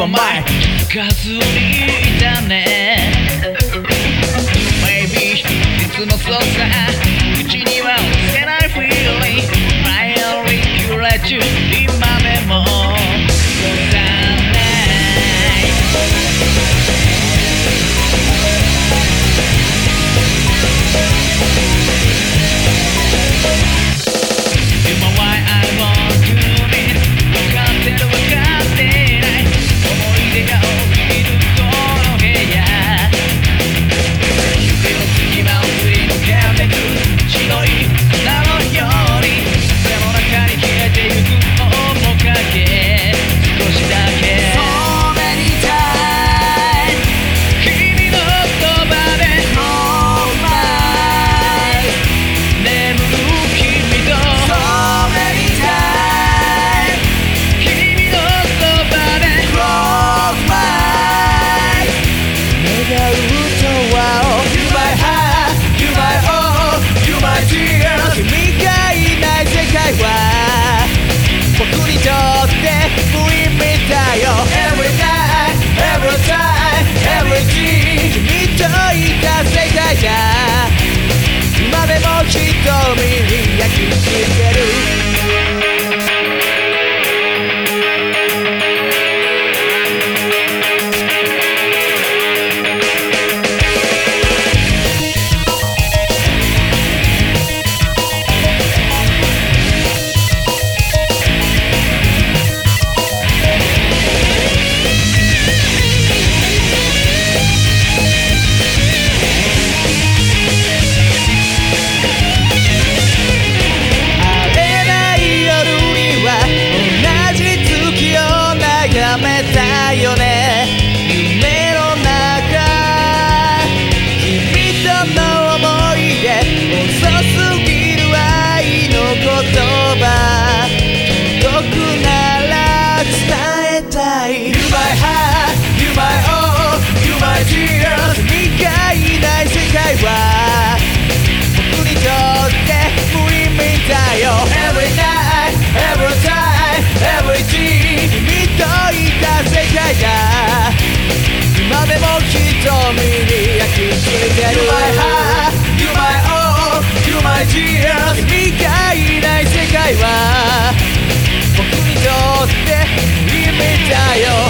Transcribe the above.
は前。数えたね。いつもそうさ。「未来ない世界は僕にとって夢だよ」